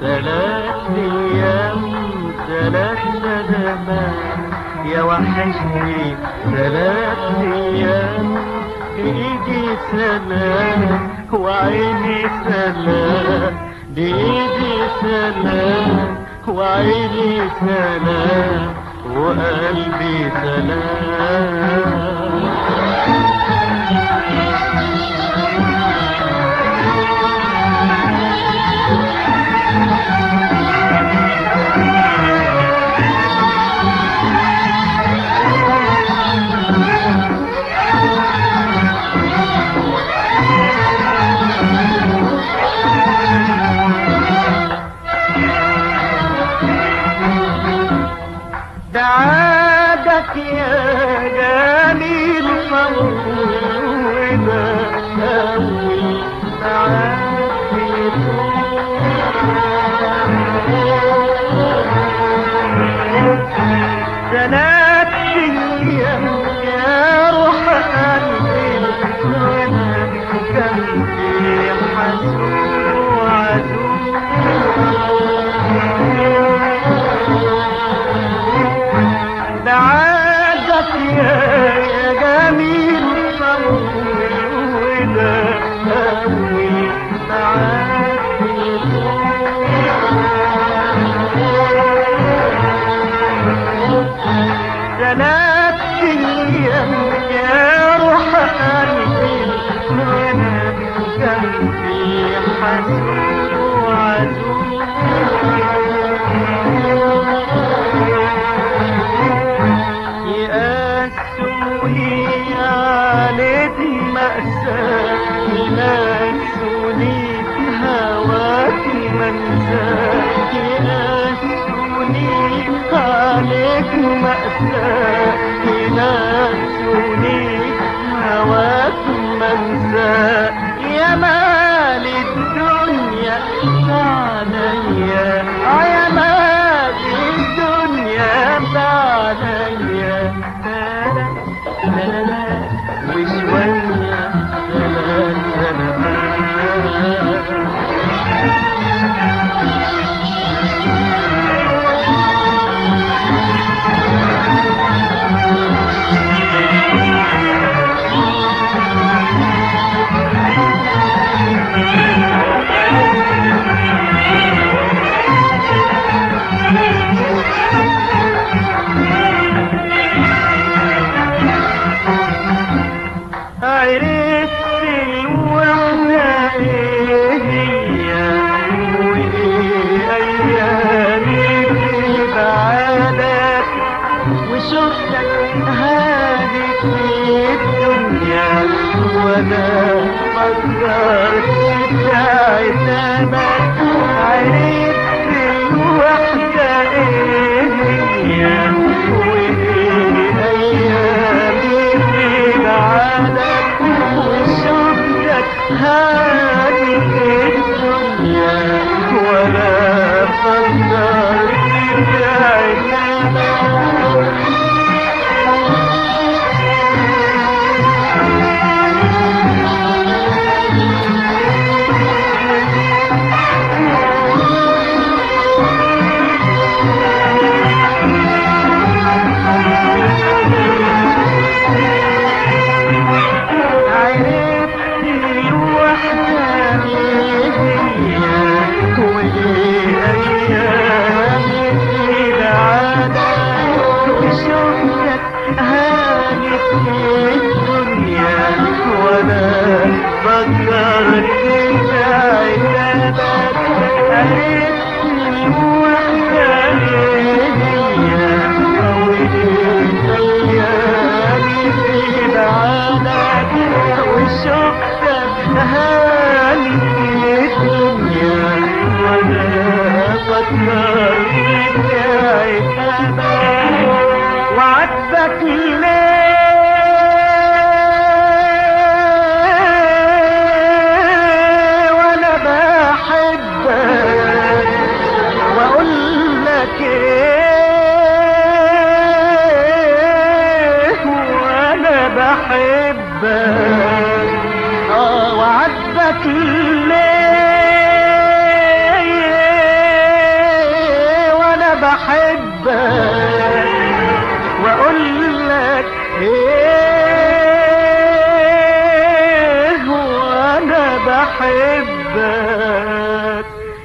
ثلاث أيام ثلاث سلامات يا وحشني ثلاث أيام بايدي سلام وعيني سلام. بايدي سلام وعيني سلام وقلبي سلام. دعادك يا جميل صوّد أول ثلاث أيام يا روح قلبي قلبي حسود وعدو دعاتك يا جميل صوّد أول ثلاث أيام يا روح قلبي وأنا قلبي حسود وعدو يقاسوني عليك مأساة ينسوني هواك منساة يقاسوني عليك مأساة ينسوني هواك منساة. يا مال الدنيا عليا آه يا مال الدنيا عليا لا لا لا لا وشوية ثلاث سنوات عرفت تعتمد عرفت هانت الدنيا وأنا بكرت بعتبك عرفت الولد بحبك آه وعاتبك ليه؟ وأنا بحبك واقول لك إيه؟ وأنا بحبك.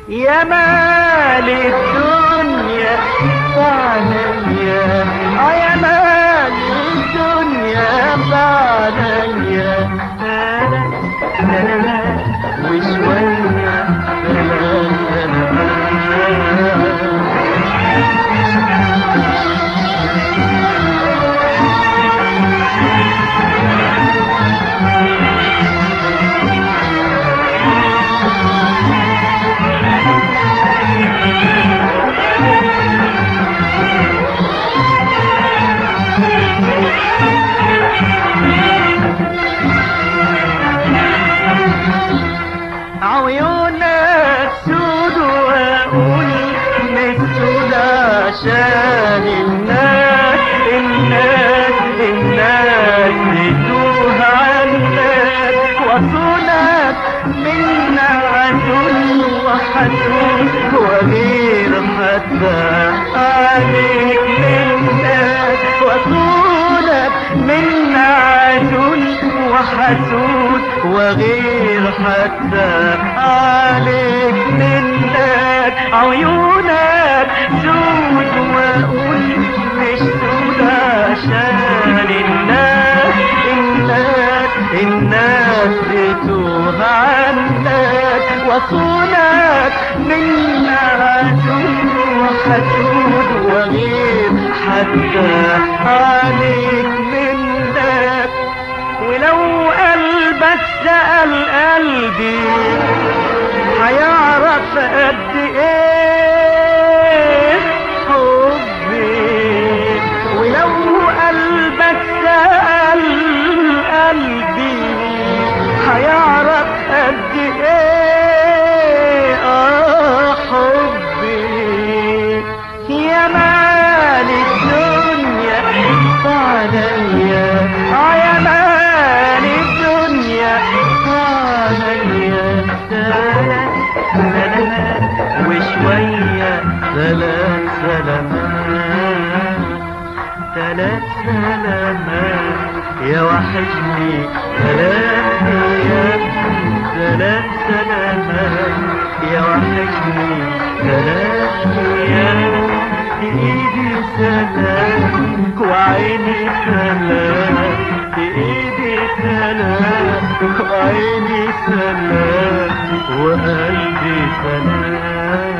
يا مال الدنيا بعليا آه يا مال الدنيا وحدود وغير حتى عليك للناس وصولك من عدل وحسود وغير حتى عليك منك عيونك سود واقول مش سود عشان الناس الناس الناس بتوه عنك وصولك من عدل وحسود وغير حتى عليك منك. ولو قلبك سأل قلبي هيعرف قد إيه مال الدنيا. عليا آه يا مال الدنيا. عليا سلامات وشوية. ثلاث سلامات ثلاث سلامات يا وحشني. ثلاث أيام ثلاث سلامات يا وحشني. ثلاث أيام ايدي سلام وعيني سلام ايدي سلام وعيني سلام وقلبي سلام.